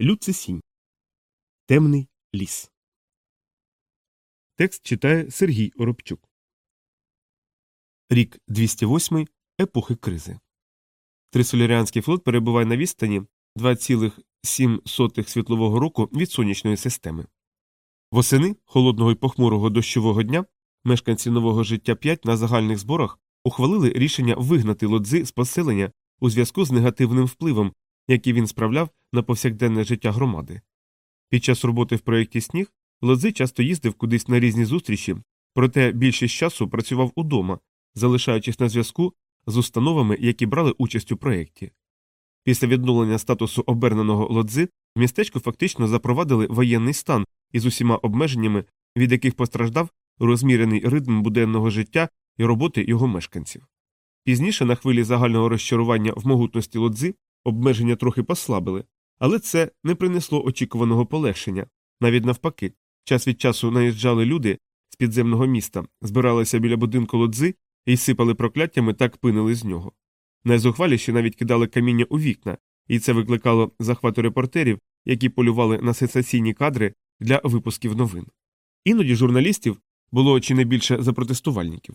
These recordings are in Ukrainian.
Люцисінь. Темний ліс. Текст читає Сергій Оробчук. Рік 208 епохи кризи. Трисоляріанський флот перебуває на відстані 2,7 світлового року від сонячної системи. Восени холодного і похмурого дощового дня мешканці нового життя 5 на загальних зборах ухвалили рішення вигнати лодзи з поселення у зв'язку з негативним впливом, який він справляв на повсякденне життя громади. Під час роботи в проєкті Сніг лодзи часто їздив кудись на різні зустрічі, проте більшість часу працював удома, залишаючись на зв'язку з установами, які брали участь у проєкті. Після відновлення статусу оберненого лодзи в містечку фактично запровадили воєнний стан із усіма обмеженнями, від яких постраждав розмірений ритм буденного життя і роботи його мешканців. Пізніше, на хвилі загального розчарування в могутності лодзи, обмеження трохи послабили, але це не принесло очікуваного полегшення. Навіть навпаки, час від часу наїжджали люди з підземного міста, збиралися біля будинку лодзи і сипали прокляттями та кпинили з нього. Найзухваліші навіть кидали каміння у вікна, і це викликало захвату репортерів, які полювали на сенсаційні кадри для випусків новин. Іноді журналістів було чи не більше запротестувальників.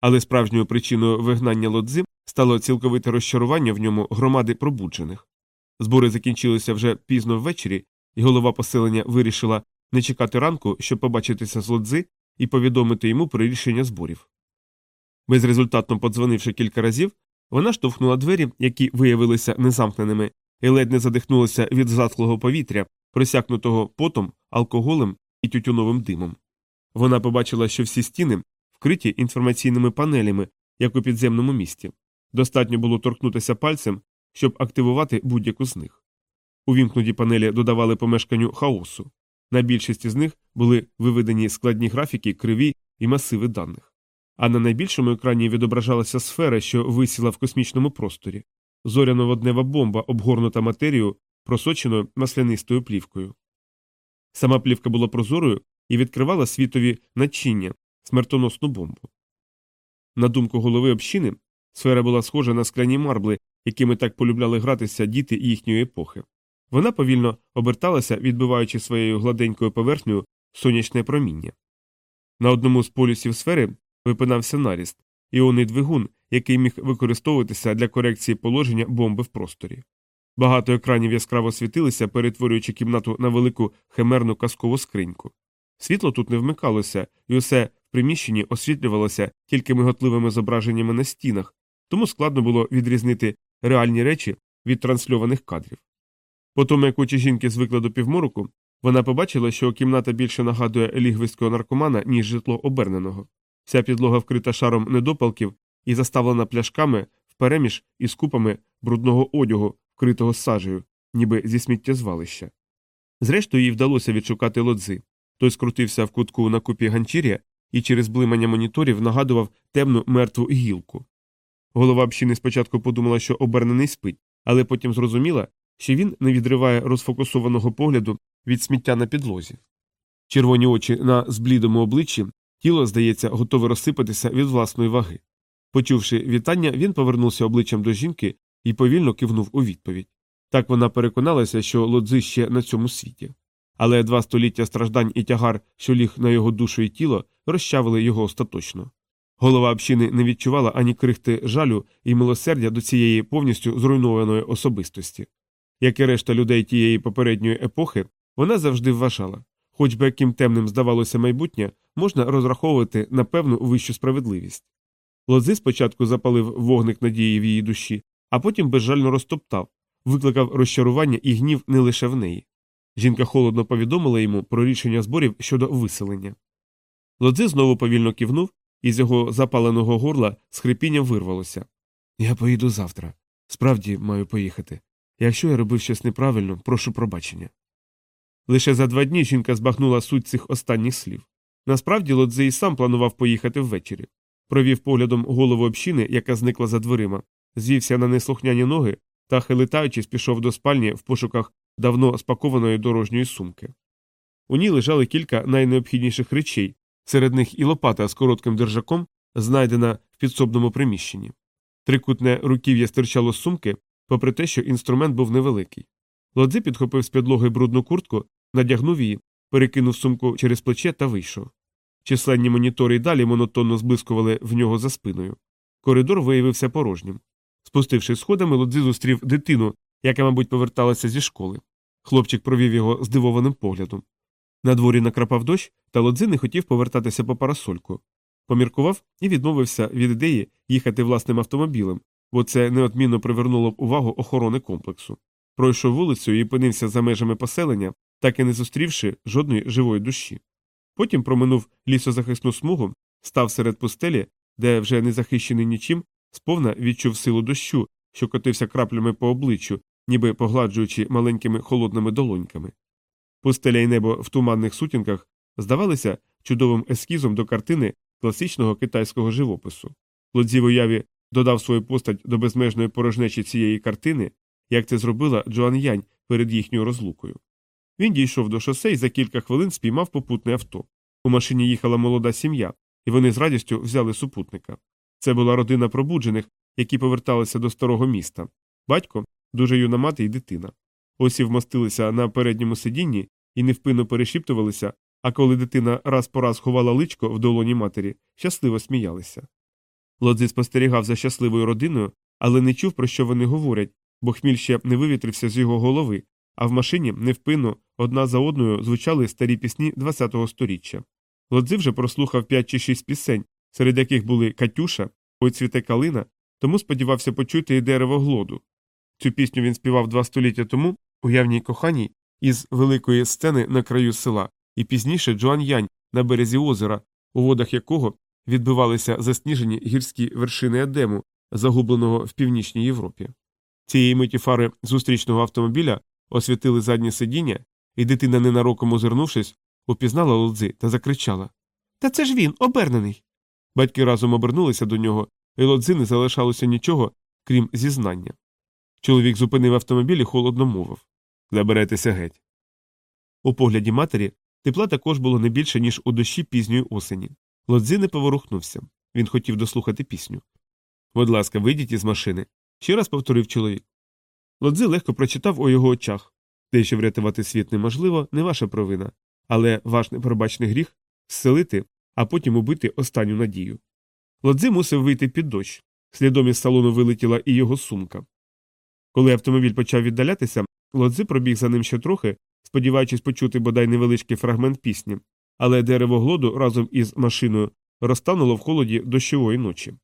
Але справжньою причиною вигнання лодзи стало цілковите розчарування в ньому громади пробуджених. Збори закінчилися вже пізно ввечері, і голова поселення вирішила не чекати ранку, щоб побачитися з лодзи і повідомити йому про рішення зборів. Безрезультатно подзвонивши кілька разів, вона штовхнула двері, які виявилися незамкненими, і ледь не задихнулася від затхлого повітря, просякнутого потом, алкоголем і тютюновим димом. Вона побачила, що всі стіни вкриті інформаційними панелями, як у підземному місті. Достатньо було торкнутися пальцем, щоб активувати будь-яку з них. Увімкнуті панелі додавали помешканню хаосу. На більшості з них були виведені складні графіки, криві і масиви даних. А на найбільшому екрані відображалася сфера, що висіла в космічному просторі, зоряно-воднева бомба, обгорнута матерією, просоченою маслянистою плівкою. Сама плівка була прозорою і відкривала світові начиння, смертоносну бомбу. На думку голови общини, сфера була схожа на скляні марбли, якими так полюбляли гратися діти їхньої епохи. Вона повільно оберталася, відбиваючи своєю гладенькою поверхнею сонячне проміння. На одному з полюсів сфери випинався наріст, іонний двигун, який міг використовуватися для корекції положення бомби в просторі. Багато екранів яскраво світилися, перетворюючи кімнату на велику химерну казкову скриньку. Світло тут не вмикалося, і усе в приміщенні освітлювалося тільки миготливими зображеннями на стінах, тому складно було відрізнити реальні речі від трансльованих кадрів. По тому, як очі жінки звикли до півмороку, вона побачила, що кімната більше нагадує лігвиського наркомана, ніж житло оберненого. Вся підлога вкрита шаром недопалків і заставлена пляшками впереміж із купами брудного одягу, вкритого сажею, ніби зі сміттєзвалища. Зрештою, їй вдалося відшукати лодзи. Той скрутився в кутку на купі ганчір'я і через блимання моніторів нагадував темну мертву гілку. Голова общини спочатку подумала, що обернений спить, але потім зрозуміла, що він не відриває розфокусованого погляду від сміття на підлозі. Червоні очі на зблідому обличчі, тіло, здається, готове розсипатися від власної ваги. Почувши вітання, він повернувся обличчям до жінки і повільно кивнув у відповідь. Так вона переконалася, що лодзи ще на цьому світі. Але два століття страждань і тягар, що ліг на його душу і тіло, розчавили його остаточно. Голова общини не відчувала ані крихти жалю і милосердя до цієї повністю зруйнованої особистості. Як і решта людей тієї попередньої епохи, вона завжди вважала хоч би яким темним здавалося майбутнє, можна розраховувати на певну вищу справедливість. Лози спочатку запалив вогник надії в її душі, а потім безжально розтоптав, викликав розчарування і гнів не лише в неї. Жінка холодно повідомила йому про рішення зборів щодо виселення. Лодзи знову повільно кивнув, і з його запаленого горла з хрипінням вирвалося. Я поїду завтра. Справді маю поїхати. Якщо я робив щось неправильно, прошу пробачення. Лише за два дні жінка збагнула суть цих останніх слів. Насправді Лодзи і сам планував поїхати ввечері. Провів поглядом голову общини, яка зникла за дверима, звівся на неслухняні ноги та, хилитаючись, пішов до спальні в пошуках давно спакованої дорожньої сумки. У ній лежали кілька найнеобхідніших речей, серед них і лопата з коротким держаком, знайдена в підсобному приміщенні. Трикутне руків'я стирчало з сумки, попри те, що інструмент був невеликий. Лодзи підхопив з підлоги брудну куртку, надягнув її, перекинув сумку через плече та вийшов. Численні монітори й далі монотонно зблискували в нього за спиною. Коридор виявився порожнім. Спустившись сходами, Лодзи зустрів дитину, яка, мабуть, поверталася зі школи. Хлопчик провів його здивованим поглядом. На дворі накрапав дощ, та Лодзи не хотів повертатися по парасольку. Поміркував і відмовився від ідеї їхати власним автомобілем, бо це неодмінно привернуло б увагу охорони комплексу. Пройшов вулицею і опинився за межами поселення, так і не зустрівши жодної живої душі. Потім проминув лісозахисну смугу, став серед пустелі, де вже не захищений нічим, сповна відчув силу дощу, що котився краплями по обличчю, ніби погладжуючи маленькими холодними долоньками. Пустеля й небо в туманних сутінках здавалися чудовим ескізом до картини класичного китайського живопису. Лодзі в уяві додав свою постать до безмежної порожнечі цієї картини, як це зробила Джоан Янь перед їхньою розлукою. Він дійшов до шосе і за кілька хвилин спіймав попутне авто. У машині їхала молода сім'я, і вони з радістю взяли супутника. Це була родина пробуджених, які поверталися до старого міста батько, дуже юна мати і дитина. Осі вмостилися на передньому сидінні і невпинно перешіптувалися, а коли дитина раз по раз ховала личко в долоні матері, щасливо сміялися. Лодзи спостерігав за щасливою родиною, але не чув, про що вони говорять, бо хміль ще не вивітрився з його голови, а в машині невпинно одна за одною звучали старі пісні ХХ століття. Лодзи вже прослухав п'ять чи шість пісень, серед яких були Катюша, «Ой цвіте калина, тому сподівався почути і дерево глоду. Цю пісню він співав два століття тому у явній коханій із великої сцени на краю села, і пізніше Джоан Янь на березі озера, у водах якого відбивалися засніжені гірські вершини Едему, загубленого в північній Європі. Цієї миті фари зустрічного автомобіля освітили заднє сидіння, і дитина, ненароком озирнувшись, упізнала лодзи та закричала Та це ж він, обернений. Батьки разом обернулися до нього, і лодзи не залишалося нічого, крім зізнання. Чоловік зупинив автомобіль і холодно мовив Заберетеся геть. У погляді матері тепла також було не більше, ніж у дощі пізньої осені. Лодзи не поворухнувся. Він хотів дослухати пісню. Будь ласка, вийдіть із машини. ще раз повторив чоловік. Лодзи легко прочитав у його очах те, що врятувати світ неможливо, не ваша провина, але ваш непробачний гріх зселити, а потім убити останню надію. Лодзи мусив вийти під дощ. Слідом із салону вилетіла і його сумка. Коли автомобіль почав віддалятися, Лодзи пробіг за ним ще трохи, сподіваючись почути бодай невеличкий фрагмент пісні, але дерево глоду разом із машиною розтануло в холоді дощової ночі.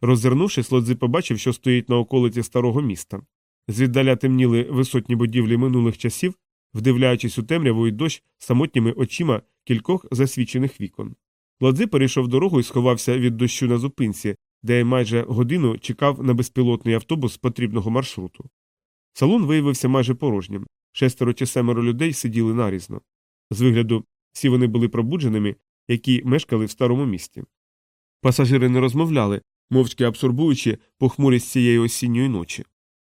Роззирнувшись, Лодзи побачив, що стоїть на околиці старого міста. Звіддаля темніли висотні будівлі минулих часів, вдивляючись у темряву і дощ самотніми очима кількох засвічених вікон. Лодзи перейшов дорогу і сховався від дощу на зупинці, де майже годину чекав на безпілотний автобус потрібного маршруту. Салон виявився майже порожнім. Шестеро чи семеро людей сиділи нарізно. З вигляду, всі вони були пробудженими, які мешкали в старому місті. Пасажири не розмовляли, мовчки абсорбуючи похмурість цієї осінньої ночі.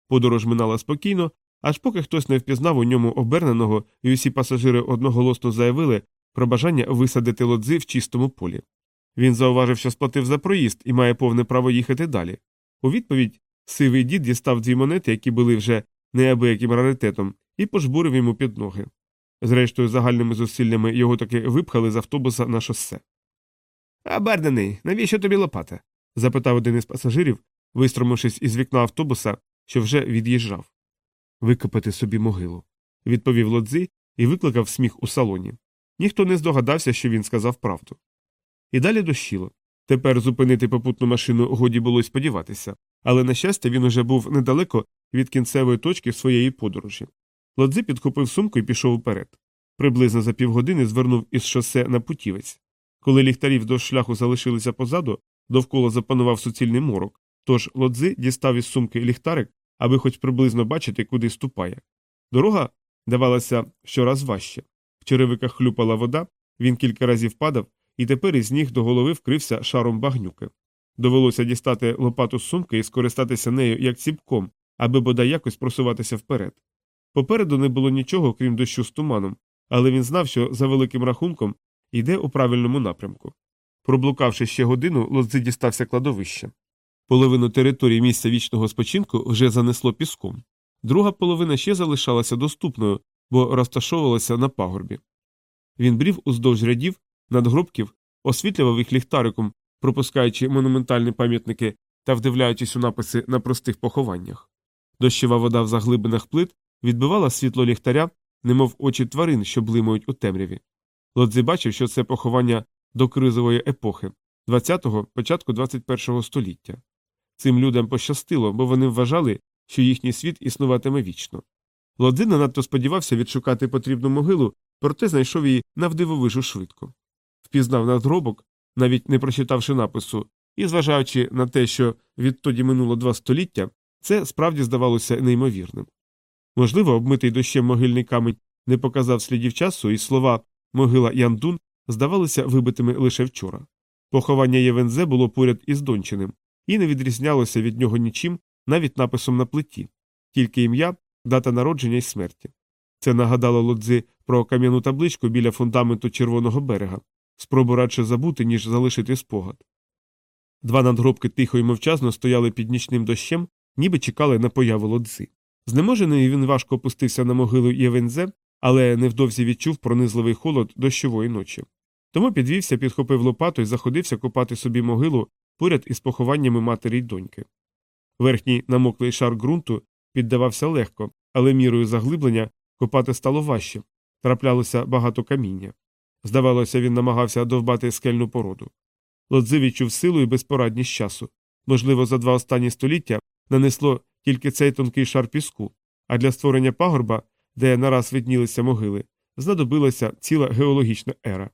Подорож минала спокійно, аж поки хтось не впізнав у ньому оберненого, і усі пасажири одноголосно заявили про бажання висадити лодзи в чистому полі. Він зауважив, що сплатив за проїзд і має повне право їхати далі. У відповідь сивий дід дістав дві монети, які були вже неабияким раритетом, і пожбурив йому під ноги. Зрештою, загальними зусиллями його таки випхали з автобуса на шосе. Обернений, навіщо тобі лопата? запитав один із пасажирів, вистромившись із вікна автобуса, що вже від'їжджав. Викопати собі могилу, відповів лодзи і викликав сміх у салоні. Ніхто не здогадався, що він сказав правду. І далі дощило. Тепер зупинити попутну машину годі було сподіватися, але, на щастя, він уже був недалеко від кінцевої точки своєї подорожі. Лодзи підхопив сумку і пішов уперед. Приблизно за півгодини звернув із шосе на путівець. Коли ліхтарі вздовж шляху залишилися позаду, довкола запанував суцільний морок, тож лодзи дістав із сумки ліхтарик, аби хоч приблизно бачити, куди ступає. Дорога давалася щораз важче. В черевиках хлюпала вода, він кілька разів падав, і тепер із ніг до голови вкрився шаром багнюки. Довелося дістати лопату з сумки і скористатися нею як ціпком, аби бодай якось просуватися вперед. Попереду не було нічого, крім дощу з туманом, але він знав, що за великим рахунком йде у правильному напрямку. Проблукавши ще годину, лодзи дістався кладовище. Половину території місця вічного спочинку вже занесло піском. Друга половина ще залишалася доступною, бо розташовувалася на пагорбі. Він брів уздовж рядів, надгробків, освітлював їх ліхтариком, пропускаючи монументальні пам'ятники та вдивляючись у написи на простих похованнях. Дощова вода в заглибинах плит відбивала світло ліхтаря, немов очі тварин, що блимають у темряві. Лодзи бачив, що це поховання до кризової епохи 20-го, початку 21-го століття. Цим людям пощастило, бо вони вважали, що їхній світ існуватиме вічно. Лодзи не надто сподівався відшукати потрібну могилу, проте знайшов її навдивовижу швидко. Впізнав надгробок, навіть не прочитавши напису, і, зважаючи на те, що відтоді минуло два століття, це справді здавалося неймовірним. Можливо, обмитий дощем могильний камінь не показав слідів часу, і слова могила Яндун здавалися вибитими лише вчора. Поховання Євензе було поряд із Дончиним, і не відрізнялося від нього нічим, навіть написом на плиті, тільки ім'я, дата народження і смерті. Це нагадало лодзи про кам'яну табличку біля фундаменту червоного берега, спробу радше забути, ніж залишити спогад. Два надгробки тихо і мовчазно стояли під нічним дощем, ніби чекали на появу лодзи. Знеможений він важко опустився на могилу Євензе, але невдовзі відчув пронизливий холод дощової ночі. Тому підвівся, підхопив лопату і заходився копати собі могилу поряд із похованнями матері й доньки. Верхній намоклий шар ґрунту піддавався легко, але мірою заглиблення копати стало важче, траплялося багато каміння. Здавалося, він намагався довбати скельну породу. Лодзи відчув силу і безпорадність часу. Можливо, за два останні століття нанесло тільки цей тонкий шар піску, а для створення пагорба, де нараз виднілися могили, знадобилася ціла геологічна ера.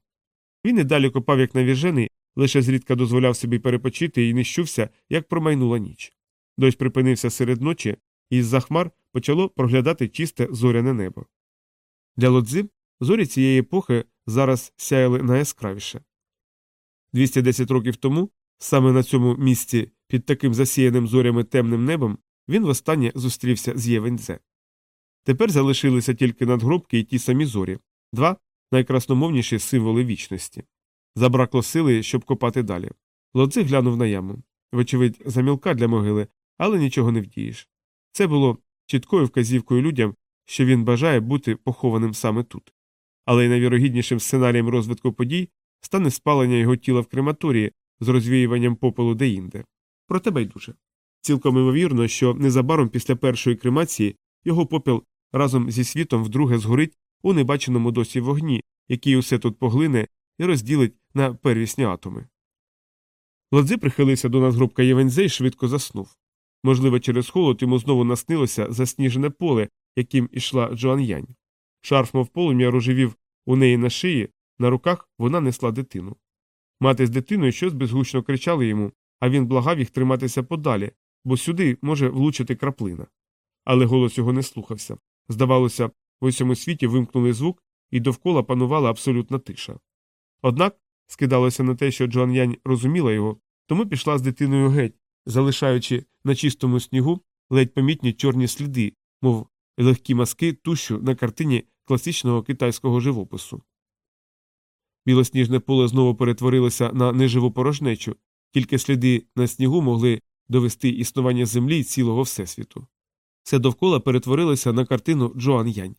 Він і далі копав як навіжений, лише зрідка дозволяв собі перепочити і нищувся, як промайнула ніч. Дощ припинився серед ночі, і з-за хмар почало проглядати чисте зоряне небо. Для лодзи зорі цієї епохи зараз сяяли найяскравіше. 210 років тому, саме на цьому місці, під таким засіяним зорями темним небом, він востаннє зустрівся з Євензе. Тепер залишилися тільки надгробки і ті самі зорі, два найкрасномовніші символи вічності. Забракло сили, щоб копати далі. Лодзи глянув на яму. Вочевидь, замілка для могили, але нічого не вдієш. Це було чіткою вказівкою людям, що він бажає бути похованим саме тут. Але й найвірогіднішим сценарієм розвитку подій стане спалення його тіла в крематорії з розвіюванням попелу деінде. Проте байдуже. Цілком імовірно, що незабаром після першої кремації його попіл разом зі світом вдруге згорить у небаченому досі вогні, який усе тут поглине і розділить на первісні атоми. Ладзи прихилився до надгробка Євензе і швидко заснув. Можливо, через холод йому знову наснилося засніжене поле, яким ішла Джоан Янь. Шарф, мов полум'я, рожевів у неї на шиї, на руках вона несла дитину. Мати з дитиною щось безгучно кричали йому, а він благав їх триматися подалі, бо сюди може влучити краплина. Але голос його не слухався. Здавалося, в усьому світі вимкнули звук, і довкола панувала абсолютна тиша. Однак скидалося на те, що Джоан Янь розуміла його, тому пішла з дитиною геть, залишаючи на чистому снігу ледь помітні чорні сліди, мов легкі маски тущу на картині класичного китайського живопису. Білосніжне поле знову перетворилося на неживу порожнечу, тільки сліди на снігу могли довести існування землі і цілого всесвіту. Все довкола перетворилося на картину Джоан Янь.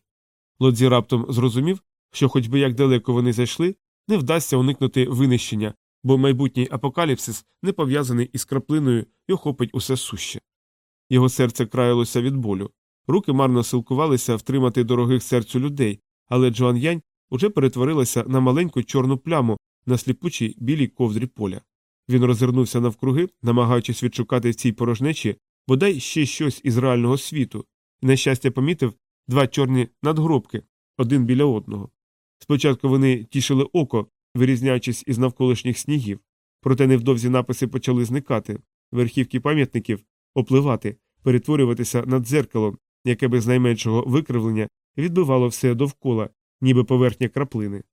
Лодзі раптом зрозумів, що, хоч би як далеко вони зайшли, не вдасться уникнути винищення, бо майбутній апокаліпсис не пов'язаний із краплиною і охопить усе суще. Його серце краялося від болю. Руки марно силкувалися втримати дорогих серцю людей, але Джоан Янь уже перетворилася на маленьку чорну пляму на сліпучій білій ковдрі поля. Він розвернувся навкруги, намагаючись відшукати в цій порожнечі бодай ще щось із реального світу, і, на щастя, помітив два чорні надгробки один біля одного. Спочатку вони тішили око, вирізняючись із навколишніх снігів, проте невдовзі написи почали зникати, верхівки пам'ятників опливати, перетворюватися на дзеркало, яке без найменшого викривлення відбивало все довкола, ніби поверхня краплини.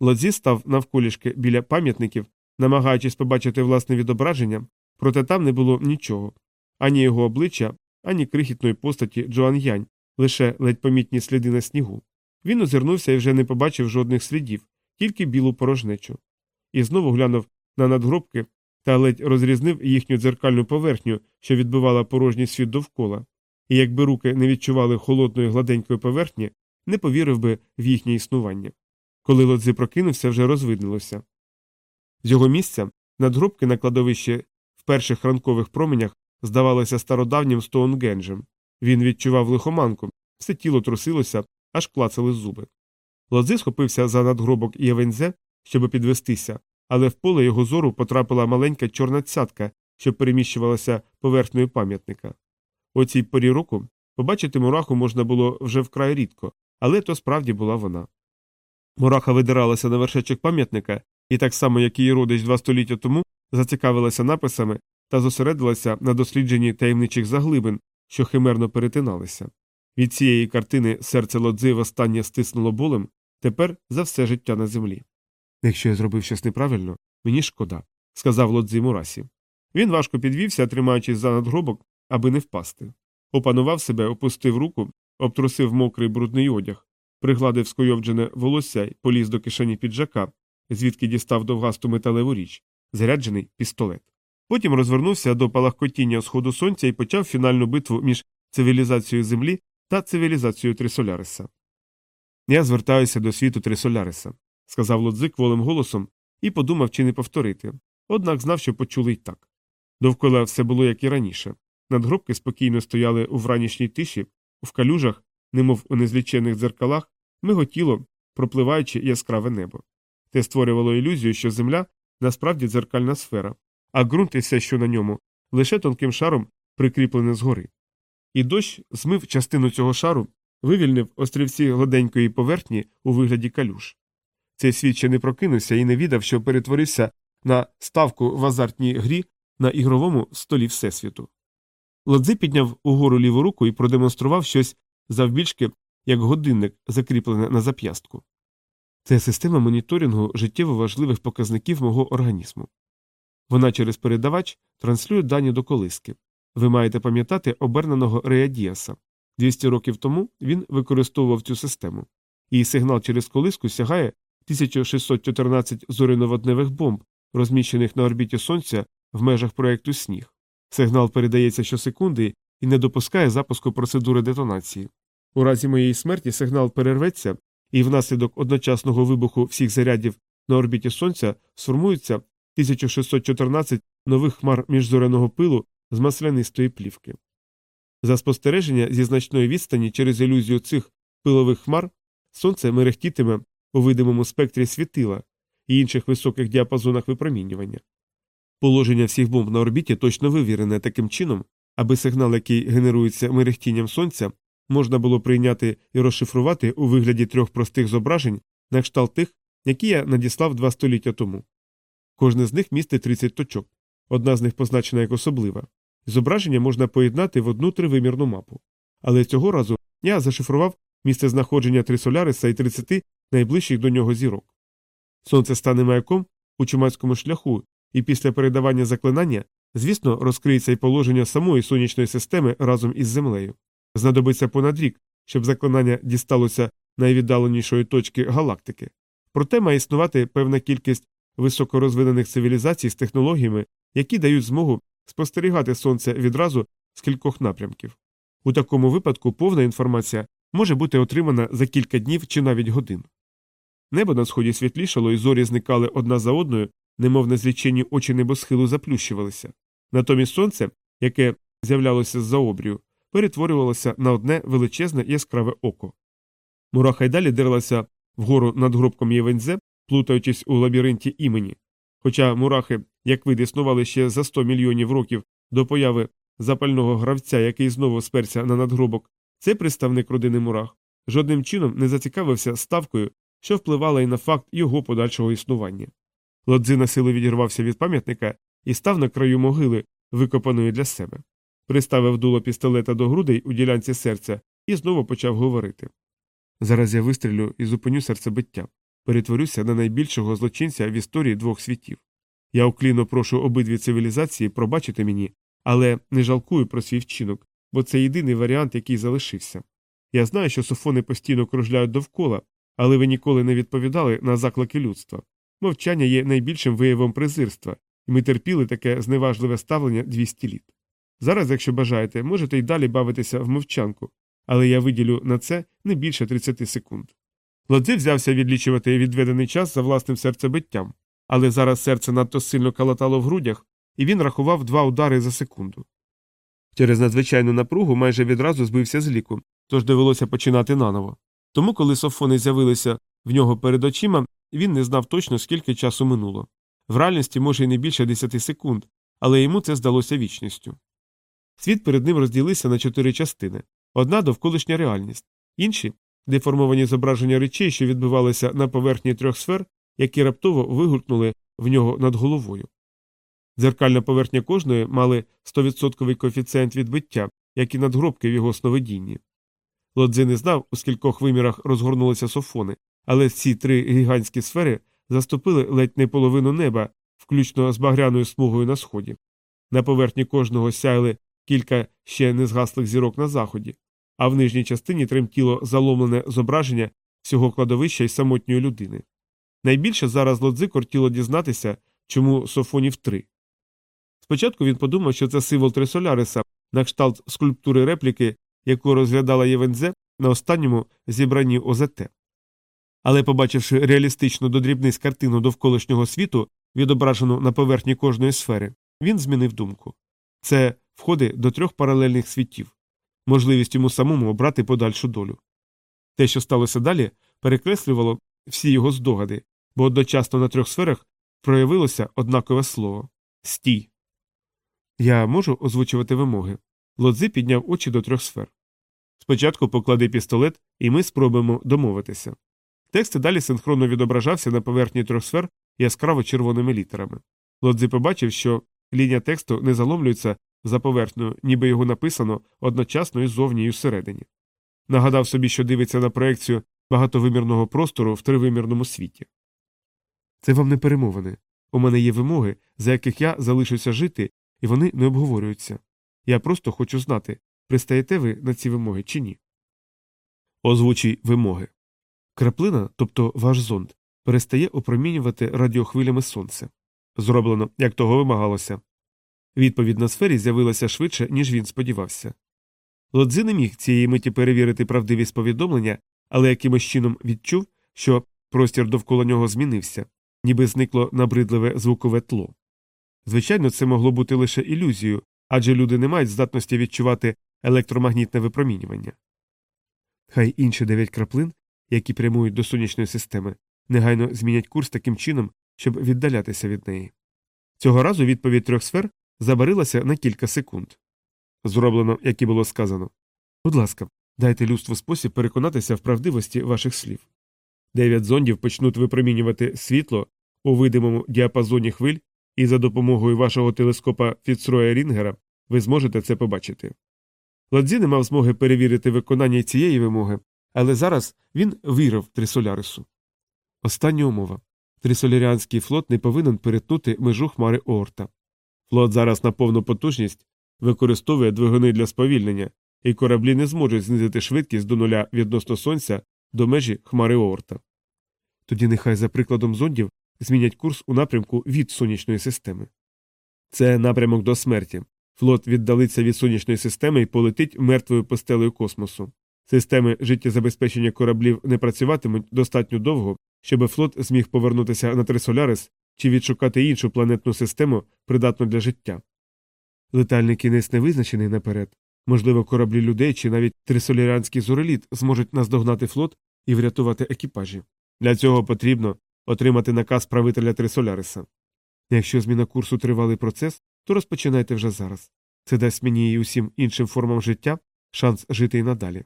Лодзі став навколішки біля пам'ятників, намагаючись побачити власне відображення, проте там не було нічого ані його обличчя, ані крихітної постаті Джоан Янь, лише ледь помітні сліди на снігу. Він озирнувся і вже не побачив жодних слідів, тільки білу порожнечу. І знову глянув на надгробки та ледь розрізнив їхню дзеркальну поверхню, що відбивала порожній світ довкола, і якби руки не відчували холодної гладенької поверхні, не повірив би в їхнє існування. Коли лодзи прокинувся, вже розвиднилося. З його місця надгробки на кладовищі в перших ранкових променях здавалося стародавнім Стоунгенджем. Він відчував лихоманку, все тіло трусилося, аж клацали зуби. Лодзи схопився за надгробок Євензе, щоб підвестися, але в поле його зору потрапила маленька чорна цятка, що переміщувалася поверхнею пам'ятника. У цій порі року побачити мураху можна було вже вкрай рідко, але то справді була вона. Мураха видиралася на вершечок пам'ятника і, так само як її родич два століття тому, зацікавилася написами та зосередилася на дослідженні таємничих заглибин, що химерно перетиналися. Від цієї картини серце лодзи востаннє стиснуло болем тепер за все життя на землі. Якщо я зробив щось неправильно, мені шкода, сказав лодзи Мурасі. Він важко підвівся, тримаючись за надгробок, аби не впасти. Опанував себе, опустив руку, обтрусив мокрий брудний одяг, пригладив скойовджене волосся й поліз до кишені піджака, звідки дістав довгасту металеву річ, заряджений пістолет. Потім розвернувся до палахкотіння сходу сонця і почав фінальну битву між цивілізацією Землі та цивілізацією Трисоляриса. Я звертаюся до світу Трисоляриса, сказав Лодзик волим голосом і подумав, чи не повторити, однак знав, що почули й так. Довкола все було як і раніше. Надгробки спокійно стояли у вранішній тиші, в калюжах, немов у незлічених дзеркалах, миготіло, пропливаючи яскраве небо. Те створювало ілюзію, що земля насправді дзеркальна сфера, а ґрунт і все, що на ньому, лише тонким шаром прикріплене згори. І дощ змив частину цього шару, вивільнив острівці гладенької поверхні у вигляді калюж. Цей світ ще не прокинувся і не віддав, що перетворився на ставку в азартній грі на ігровому столі Всесвіту. Лодзи підняв угору ліву руку і продемонстрував щось завбільшки, як годинник, закріплене на зап'ястку. Це система моніторингу життєво важливих показників мого організму. Вона через передавач транслює дані до колиски. Ви маєте пам'ятати оберненого Рея Діаса. 200 років тому він використовував цю систему. Її сигнал через колиску сягає 1614 зоряноводневих бомб, розміщених на орбіті Сонця в межах проєкту Сніг. Сигнал передається щосекунди і не допускає запуску процедури детонації. У разі моєї смерті сигнал перерветься, і внаслідок одночасного вибуху всіх зарядів на орбіті Сонця сформується 1614 нових хмар міжзоряного пилу з маслянистої плівки. За спостереження зі значної відстані через ілюзію цих пилових хмар сонце мерехтітиме у видимому спектрі світила і інших високих діапазонах випромінювання. Положення всіх бомб на орбіті точно вивірене таким чином, аби сигнал, який генерується мерехтінням сонця, можна було прийняти і розшифрувати у вигляді трьох простих зображень на кшталт тих, які я надіслав два століття тому. Кожне з них містить 30 точок, одна з них позначена як особлива. Зображення можна поєднати в одну тривимірну мапу. Але цього разу я зашифрував місце знаходження Трисоляриса і 30 найближчих до нього зірок. Сонце стане маяком у чумацькому шляху, і після передавання заклинання, звісно, розкриється й положення самої сонячної системи разом із землею. Знадобиться понад рік, щоб заклинання дісталося найвіддаленішої точки галактики. Проте має існувати певна кількість високорозвинених цивілізацій з технологіями, які дають змогу спостерігати сонце відразу з кількох напрямків. У такому випадку повна інформація може бути отримана за кілька днів чи навіть годин. Небо на сході світлішало і зорі зникали одна за одною, немов незлічені очі небосхилу заплющувалися. Натомість сонце, яке з'являлося з за обрію, перетворювалося на одне величезне яскраве око. Мураха й далі дерлася вгору над гробком Євензе, плутаючись у лабіринті імені. Хоча мурахи, як вид, існували ще за 100 мільйонів років до появи запального гравця, який знову сперся на надгробок, цей представник родини мурах жодним чином не зацікавився ставкою, що впливала й на факт його подальшого існування. Лодзи на відірвався від пам'ятника і став на краю могили, викопаної для себе. Приставив дуло пістолета до грудей у ділянці серця і знову почав говорити. Зараз я вистрілю і зупиню серцебиття, перетворюся на найбільшого злочинця в історії двох світів. Я уклінно прошу обидві цивілізації пробачити мені, але не жалкую про свій вчинок, бо це єдиний варіант, який залишився. Я знаю, що софони постійно кружляють довкола, але ви ніколи не відповідали на заклики людства. Мовчання є найбільшим виявом презирства, і ми терпіли таке зневажливе ставлення 200 літ. Зараз, якщо бажаєте, можете й далі бавитися в мовчанку, але я виділю на це не більше 30 секунд. Лодзи взявся відлічувати відведений час за власним серцебиттям, але зараз серце надто сильно калатало в грудях, і він рахував два удари за секунду. Через надзвичайну напругу майже відразу збився з ліку, тож довелося починати наново. Тому, коли софони з'явилися в нього перед очима, він не знав точно, скільки часу минуло. В реальності, може, й не більше 10 секунд, але йому це здалося вічністю. Світ перед ним розділився на чотири частини одна довколишня реальність, інші деформовані зображення речей, що відбувалися на поверхні трьох сфер, які раптово вигулькнули в нього над головою. Дзеркальна поверхня кожної мали 100% коефіцієнт відбиття, як і надгробки в його сновидінні. Лодзи не знав, у скількох вимірах розгорнулися софони, але ці три гігантські сфери заступили ледь не половину неба, включно з багряною смугою на сході. На поверхні кожного сяяли кілька ще не згаслих зірок на заході, а в нижній частині тремтіло заломлене зображення всього кладовища й самотньої людини. Найбільше зараз лодзи кортіло дізнатися, чому софонів три. Спочатку він подумав, що це символ Трисоляриса на кшталт скульптури репліки, яку розглядала Євензе на останньому зібранні ОЗТ. Але, побачивши реалістичну до дрібниць картину довколишнього світу, відображену на поверхні кожної сфери, він змінив думку. Це входи до трьох паралельних світів, можливість йому самому обрати подальшу долю. Те, що сталося далі, перекреслювало всі його здогади, бо одночасно на трьох сферах проявилося однакове слово стій. Я можу озвучувати вимоги. Лодзи підняв очі до трьох сфер. Спочатку поклади пістолет, і ми спробуємо домовитися. Текст далі синхронно відображався на поверхні трьох сфер яскраво червоними літерами. Лодзи побачив, що лінія тексту не заломлюється за поверхнею, ніби його написано одночасно і зовні і всередині. Нагадав собі, що дивиться на проекцію багатовимірного простору в тривимірному світі. Це вам не перемовини. У мене є вимоги, за яких я залишуся жити, і вони не обговорюються. Я просто хочу знати, пристаєте ви на ці вимоги чи ні. Озвучуй вимоги. Краплина, тобто ваш зонд, перестає опромінювати радіохвилями сонце. Зроблено, як того вимагалося. Відповідь на сфері з'явилася швидше, ніж він сподівався. Лодзи не міг цієї миті перевірити правдивість повідомлення, але якимось чином відчув, що простір довкола нього змінився, ніби зникло набридливе звукове тло. Звичайно, це могло бути лише ілюзією, адже люди не мають здатності відчувати електромагнітне випромінювання. Хай інші дев'ять краплин, які прямують до сонячної системи, негайно змінять курс таким чином, щоб віддалятися від неї. Цього разу відповідь трьох сфер забарилася на кілька секунд. Зроблено, як і було сказано. Будь ласка, дайте людству спосіб переконатися в правдивості ваших слів. Дев'ять зондів почнуть випромінювати світло у видимому діапазоні хвиль, і за допомогою вашого телескопа Фіцроя Рінгера ви зможете це побачити. Ладзі не мав змоги перевірити виконання цієї вимоги, але зараз він вірив Трисолярису. Остання умова Трисоляріанський флот не повинен перетнути межу хмари Оорта. Флот зараз на повну потужність використовує двигуни для сповільнення, і кораблі не зможуть знизити швидкість до нуля відносно сонця до межі хмари Оорта. Тоді нехай за прикладом зондів змінять курс у напрямку від сонячної системи. Це напрямок до смерті. Флот віддалиться від сонячної системи і полетить мертвою постелею космосу. Системи життєзабезпечення кораблів не працюватимуть достатньо довго, щоб флот зміг повернутися на Трисолярис чи відшукати іншу планетну систему, придатну для життя. Летальний кінець не визначений наперед. Можливо, кораблі людей чи навіть трисолярянський зореліт зможуть наздогнати флот і врятувати екіпажі. Для цього потрібно отримати наказ правителя Трисоляриса. Якщо зміна курсу тривалий процес, то розпочинайте вже зараз. Це дасть мені і усім іншим формам життя шанс жити і надалі.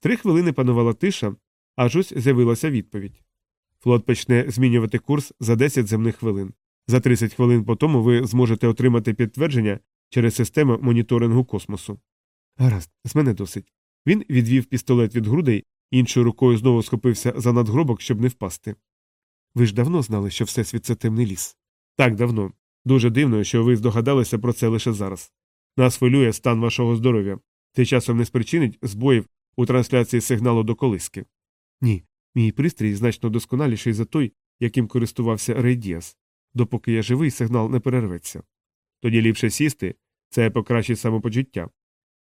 Три хвилини панувала тиша, аж ось з'явилася відповідь. Флот почне змінювати курс за 10 земних хвилин. За 30 хвилин по тому ви зможете отримати підтвердження через систему моніторингу космосу. Гаразд, з мене досить. Він відвів пістолет від грудей, іншою рукою знову схопився за надгробок, щоб не впасти. Ви ж давно знали, що Всесвіт це темний ліс. Так давно. Дуже дивно, що ви здогадалися про це лише зараз. Нас хвилює стан вашого здоров'я. Це часом не спричинить збоїв у трансляції сигналу до колиски. Ні, мій пристрій значно досконаліший за той, яким користувався Рейдіас. Допоки я живий, сигнал не перерветься. Тоді ліпше сісти, Це покращить самопочуття.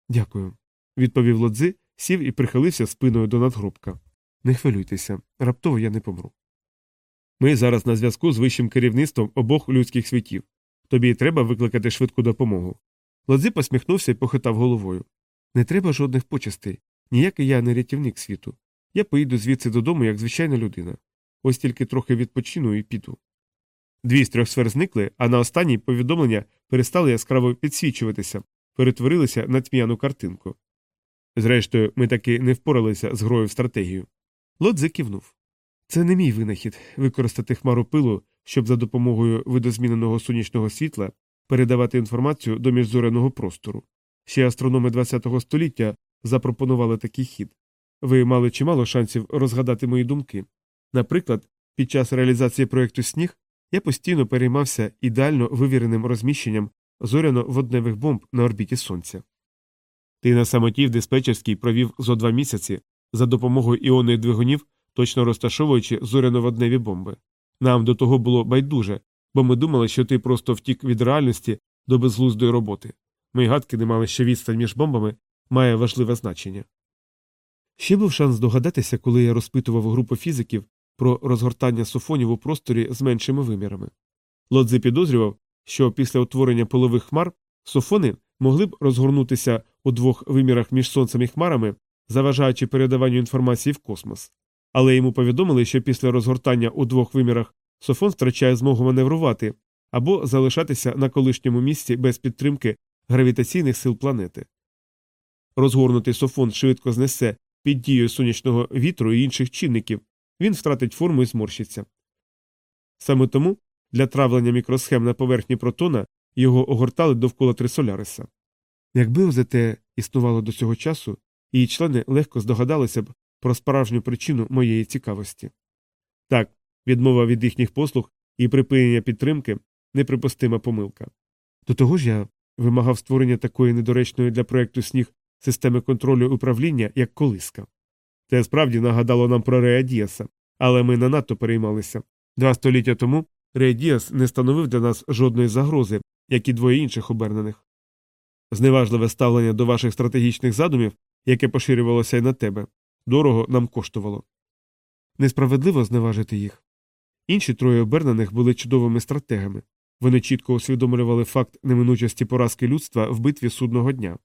Дякую, відповів лодзи, сів і прихилився спиною до надгробка. Не хвилюйтеся, раптово я не помру. Ми зараз на зв'язку з вищим керівництвом обох людських світів. Тобі треба викликати швидку допомогу. Лодзи посміхнувся і похитав головою. Не треба жодних почестей. Ніякий я не рятівник світу. Я поїду звідси додому, як звичайна людина. Ось тільки трохи відпочину і піду. Дві з трьох сфер зникли, а на останній повідомлення перестали яскраво підсвічуватися, перетворилися на тьмяну картинку. Зрештою, ми таки не впоралися з грою в стратегію. Лодзе кивнув. Це не мій винахід використати хмару пилу, щоб за допомогою видозміненого сонячного світла передавати інформацію до міжзореного простору. Ще астрономи ХХ століття запропонували такий хід. Ви мали чимало шансів розгадати мої думки. Наприклад, під час реалізації проєкту Сніг я постійно переймався ідеально вивіреним розміщенням зоряно-водневих бомб на орбіті Сонця. Ти на самоті в диспетчерській провів зо два місяці за допомогою іонних двигунів, точно розташовуючи зоряно-водневі бомби. Нам до того було байдуже, бо ми думали, що ти просто втік від реальності до безглуздої роботи. Ми гадки не мали, що відстань між бомбами має важливе значення. Ще був шанс догадатися, коли я розпитував групу фізиків про розгортання софонів у просторі з меншими вимірами. Лодзи підозрював, що після утворення полових хмар софони могли б розгорнутися у двох вимірах між сонцем і хмарами, заважаючи передаванню інформації в космос. Але йому повідомили, що після розгортання у двох вимірах софон втрачає змогу маневрувати або залишатися на колишньому місці без підтримки гравітаційних сил планети. Розгорнутий софон швидко знесе під дією сонячного вітру і інших чинників, він втратить форму і зморщиться. Саме тому для травлення мікросхем на поверхні протона його огортали довкола Трисоляриса. Якби ОЗТ існувало до цього часу, її члени легко здогадалися б про справжню причину моєї цікавості. Так, відмова від їхніх послуг і припинення підтримки неприпустима помилка. До того ж я вимагав створення такої недоречної для проекту сніг системи контролю управління, як колиска. Це справді нагадало нам про Реа Діаса, але ми не надто переймалися. Два століття тому Реа Діас не становив для нас жодної загрози, як і двоє інших обернених. Зневажливе ставлення до ваших стратегічних задумів, яке поширювалося й на тебе, дорого нам коштувало. Несправедливо зневажити їх. Інші троє обернених були чудовими стратегами. Вони чітко усвідомлювали факт неминучості поразки людства в битві судного дня.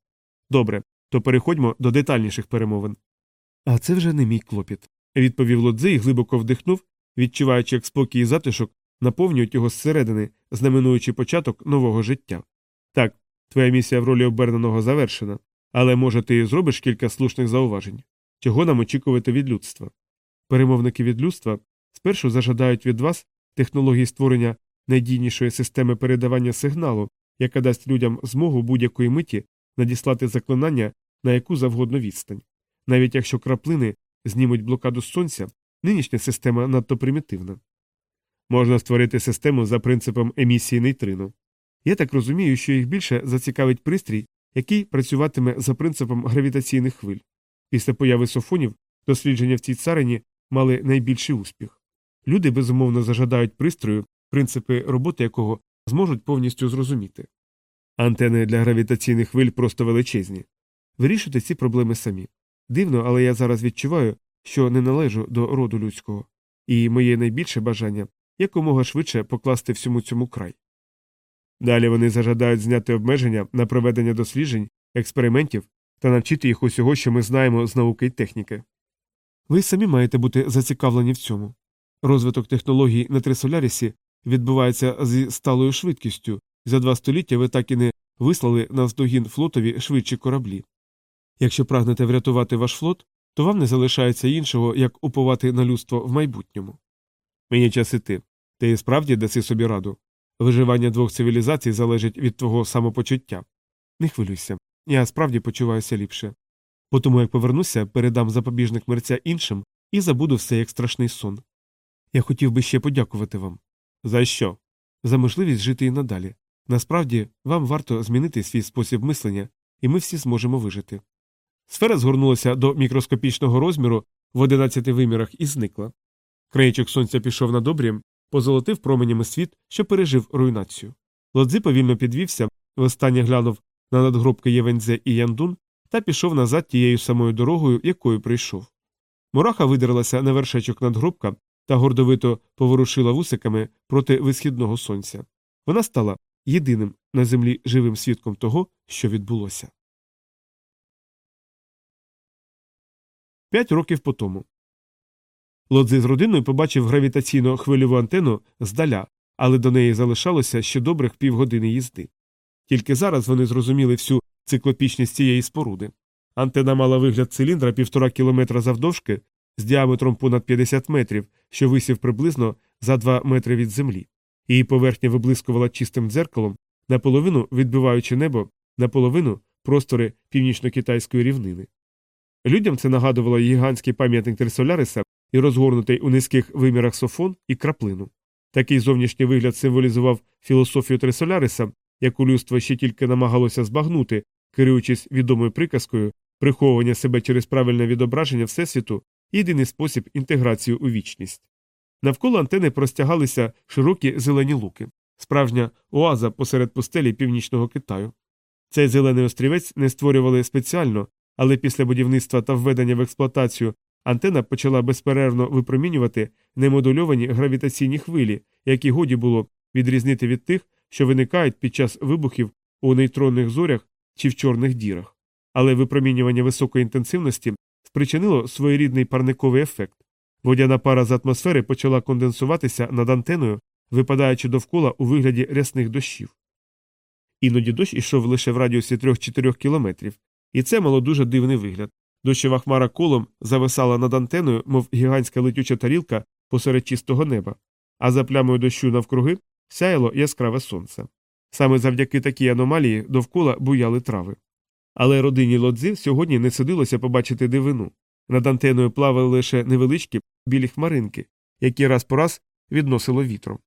Добре, то переходьмо до детальніших перемовин. А це вже не мій клопіт, відповів лодзи і глибоко вдихнув, відчуваючи, як спокій і затишок наповнюють його зсередини, знаменуючи початок нового життя. Так, твоя місія в ролі оберненого завершена, але може ти зробиш кілька слушних зауважень чого нам очікувати від людства. Перемовники від людства спершу зажадають від вас технології створення найдійнішої системи передавання сигналу, яка дасть людям змогу будь-якої миті надіслати заклинання на яку завгодно відстань. Навіть якщо краплини знімуть блокаду сонця, нинішня система надто примітивна. Можна створити систему за принципом емісії нейтрину. Я так розумію, що їх більше зацікавить пристрій, який працюватиме за принципом гравітаційних хвиль. Після появи софонів дослідження в цій царині мали найбільший успіх. Люди безумовно зажадають пристрою, принципи роботи якого зможуть повністю зрозуміти. Антени для гравітаційних хвиль просто величезні. Вирішуйте ці проблеми самі. Дивно, але я зараз відчуваю, що не належу до роду людського, і моє найбільше бажання якомога швидше покласти всьому цьому край. Далі вони зажадають зняти обмеження на проведення досліджень, експериментів та навчити їх усього, що ми знаємо з науки й техніки. Ви самі маєте бути зацікавлені в цьому. Розвиток технологій на Трисолярісі відбувається зі сталою швидкістю, за два століття ви так і не вислали навздогін флотові швидші кораблі. Якщо прагнете врятувати ваш флот, то вам не залишається іншого, як уповати на людство в майбутньому. Мені час іти. Ти справді даси собі раду. Виживання двох цивілізацій залежить від твого самопочуття. Не хвилюйся, я справді почуваюся ліпше. По тому, як повернуся, передам запобіжник мерця іншим і забуду все як страшний сон. Я хотів би ще подякувати вам. За що? За можливість жити і надалі. Насправді, вам варто змінити свій спосіб мислення, і ми всі зможемо вижити. Сфера згорнулася до мікроскопічного розміру в 11 вимірах і зникла. Краєчок сонця пішов на добрі, позолотив променями світ, що пережив руйнацію. Лодзи повільно підвівся, востаннє глянув на надгробки Євензе і Яндун та пішов назад тією самою дорогою, якою прийшов. Мураха видерлася на вершечок надгробка та гордовито поворушила вусиками проти висхідного сонця. Вона стала єдиним на землі живим свідком того, що відбулося. П'ять років по тому. Лодзи з родиною побачив гравітаційно хвильову антенну здаля, але до неї залишалося ще добрих півгодини їзди. Тільки зараз вони зрозуміли всю циклопічність цієї споруди. Антена мала вигляд циліндра півтора кілометра завдовжки з діаметром понад 50 метрів, що висів приблизно за 2 метри від землі. Її поверхня виблискувала чистим дзеркалом, наполовину відбиваючи небо, наполовину простори північно-китайської рівнини. Людям це нагадувало гігантський пам'ятник Терсоляриса і розгорнутий у низьких вимірах софон і краплину. Такий зовнішній вигляд символізував філософію Тресоляриса, яку людство ще тільки намагалося збагнути, керуючись відомою приказкою, приховування себе через правильне відображення Всесвіту єдиний спосіб інтеграції у вічність. Навколо антени простягалися широкі зелені луки, справжня оаза посеред пустелі північного Китаю. Цей зелений острівець не створювали спеціально, але після будівництва та введення в експлуатацію антена почала безперервно випромінювати немодульовані гравітаційні хвилі, які годі було відрізнити від тих, що виникають під час вибухів у нейтронних зорях чи в чорних дірах. Але випромінювання високої інтенсивності спричинило своєрідний парниковий ефект. Водяна пара з атмосфери почала конденсуватися над антеною, випадаючи довкола у вигляді рясних дощів. Іноді дощ ішов лише в радіусі 3-4 кілометрів, і це мало дуже дивний вигляд. Дощова хмара колом зависала над антеною, мов гігантська летюча тарілка посеред чистого неба, а за плямою дощу навкруги сяяло яскраве сонце. Саме завдяки такій аномалії довкола буяли трави. Але родині лодзи сьогодні не судилося побачити дивину. Над антеною плавали лише невеличкі білі хмаринки, які раз по раз відносило вітром.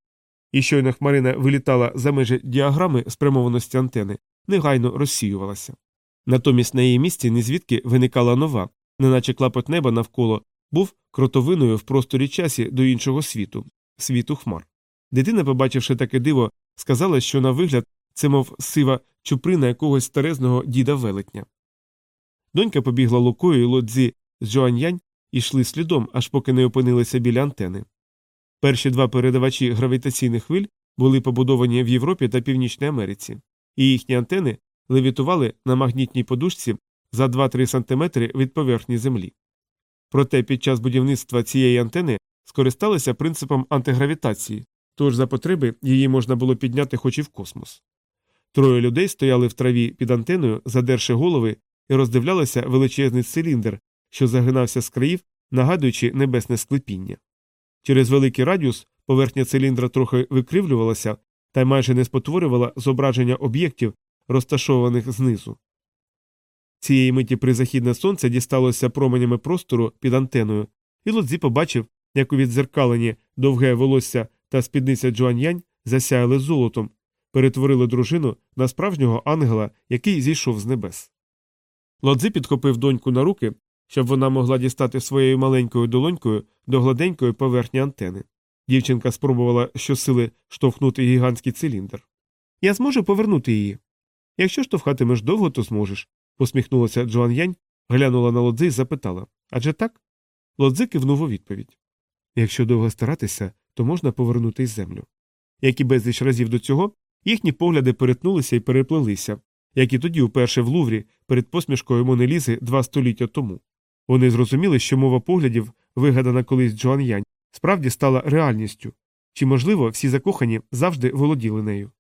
І щойно хмарина вилітала за межі діаграми спрямованості антени, негайно розсіювалася. Натомість на її місці незвідки виникала нова, неначе клапоть неба навколо був кротовиною в просторі часі до іншого світу світу хмар. Дитина, побачивши таке диво, сказала, що на вигляд це мов сива чуприна якогось старезного діда велетня. Донька побігла лукою і лодзі з Джоаньянь йшли слідом, аж поки не опинилися біля антени. Перші два передавачі гравітаційних хвиль були побудовані в Європі та Північній Америці, і їхні антени левітували на магнітній подушці за 2-3 см від поверхні Землі. Проте під час будівництва цієї антени скористалися принципом антигравітації, тож за потреби її можна було підняти хоч і в космос. Троє людей стояли в траві під антеною, задерши голови, і роздивлялися величезний циліндр, що загинався з країв, нагадуючи небесне склепіння. Через великий радіус поверхня циліндра трохи викривлювалася та й майже не спотворювала зображення об'єктів, розташованих знизу. Цієї миті призахідне сонце дісталося променями простору під антеною, і Лодзі побачив, як у відзеркаленні довге волосся та спідниця Джуаньянь засяяли золотом, перетворили дружину на справжнього ангела, який зійшов з небес. Лодзи підхопив доньку на руки, щоб вона могла дістати своєю маленькою долонькою до гладенької поверхні антени. Дівчинка спробувала щосили штовхнути гігантський циліндр. Я зможу повернути її. Якщо штовхатимеш довго, то зможеш, посміхнулася Джоан Янь, глянула на лодзи і запитала Адже так? Лодзи кивнув у відповідь. Якщо довго старатися, то можна повернути із землю. Як і безліч разів до цього, їхні погляди перетнулися і переплелися, як і тоді, уперше в Луврі, перед посмішкою Монелізи два століття тому. Вони зрозуміли, що мова поглядів, вигадана колись Джоан Янь, справді стала реальністю, чи, можливо, всі закохані завжди володіли нею.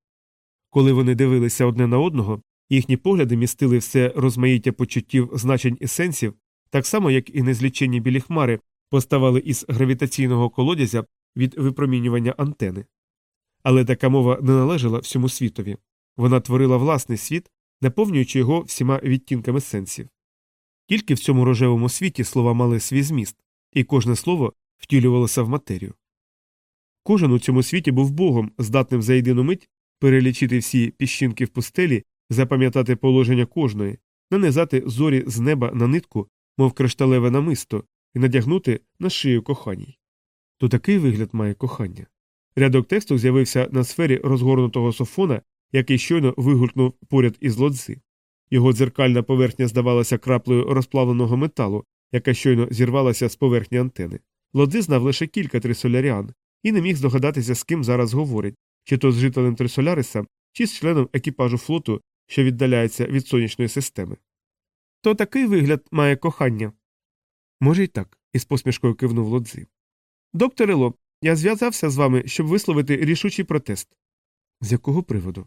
Коли вони дивилися одне на одного, їхні погляди містили все розмаїття почуттів значень і сенсів, так само, як і незліченні білі хмари поставали із гравітаційного колодязя від випромінювання антени. Але така мова не належала всьому світові вона творила власний світ, наповнюючи його всіма відтінками сенсів. Тільки в цьому рожевому світі слова мали свій зміст, і кожне слово втілювалося в матерію. Кожен у цьому світі був богом, здатним за єдину мить перелічити всі піщинки в пустелі, запам'ятати положення кожної, нанизати зорі з неба на нитку, мов кришталеве намисто, і надягнути на шию коханій. То такий вигляд має кохання. Рядок тексту з'явився на сфері розгорнутого софона, який щойно вигулькнув поряд із лодзи. Його дзеркальна поверхня здавалася краплею розплавленого металу, яка щойно зірвалася з поверхні антени. Лодзи знав лише кілька трисоляріан і не міг здогадатися, з ким зараз говорить, чи то з жителем Трисоляриса, чи з членом екіпажу флоту, що віддаляється від сонячної системи. То такий вигляд має кохання. Може, й так, із посмішкою кивнув лодзи. Докторе Ло, я зв'язався з вами, щоб висловити рішучий протест. З якого приводу?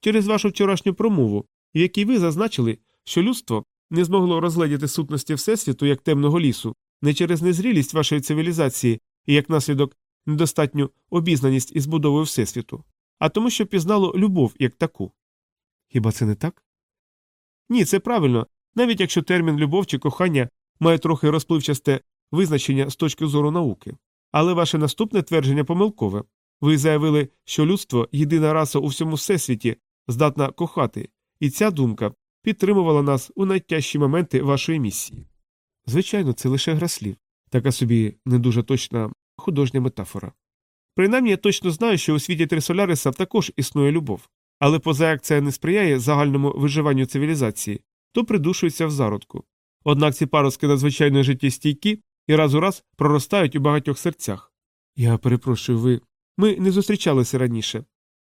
Через вашу вчорашню промову, в якій ви зазначили, що людство не змогло розгледіти сутності Всесвіту як темного лісу, не через незрілість вашої цивілізації і як наслідок недостатню обізнаність із будовою Всесвіту, а тому, що пізнало любов як таку. Хіба це не так? Ні, це правильно, навіть якщо термін любов чи кохання має трохи розпливчасте визначення з точки зору науки. Але ваше наступне твердження помилкове. Ви заявили, що людство єдина раса у всьому всесвіті, здатна кохати, і ця думка підтримувала нас у найтяжчі моменти вашої місії. Звичайно, це лише гра слів, така собі не дуже точна художня метафора. Принаймні я точно знаю, що у світі Трисоляриса також існує любов, але поза як це не сприяє загальному виживанню цивілізації, то придушується в зародку. Однак ці паростки надзвичайно життєстійкі і раз у раз проростають у багатьох серцях. Я перепрошую, ви. Ми не зустрічалися раніше.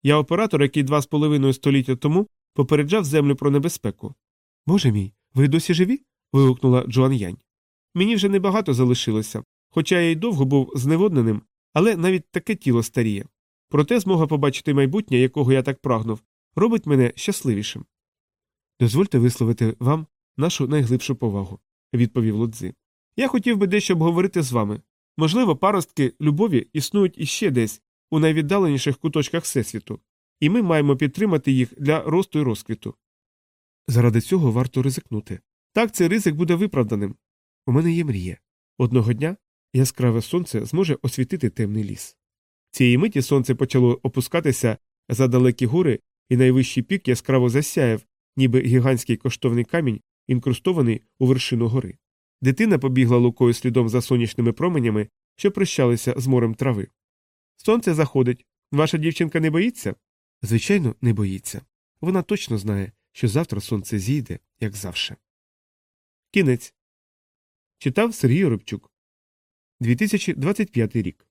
Я оператор, який два з половиною століття тому попереджав землю про небезпеку. Боже мій, ви досі живі? вигукнула Джоан Янь. Мені вже небагато залишилося, хоча я й довго був зневодненим, але навіть таке тіло старіє. Проте змога побачити майбутнє, якого я так прагнув, робить мене щасливішим. Дозвольте висловити вам нашу найглибшу повагу, відповів Лодзи. Я хотів би дещо обговорити з вами. Можливо, паростки любові існують іще десь, у найвіддаленіших куточках Всесвіту, і ми маємо підтримати їх для росту і розквіту. Заради цього варто ризикнути. Так цей ризик буде виправданим. У мене є мрія. Одного дня яскраве сонце зможе освітити темний ліс. Цієї миті сонце почало опускатися за далекі гори, і найвищий пік яскраво засяяв, ніби гігантський коштовний камінь, інкрустований у вершину гори. Дитина побігла лукою слідом за сонячними променями, що прощалися з морем трави. Сонце заходить. Ваша дівчинка не боїться? Звичайно, не боїться. Вона точно знає, що завтра сонце зійде, як завше. Кінець читав Сергій Рибчук 2025 рік.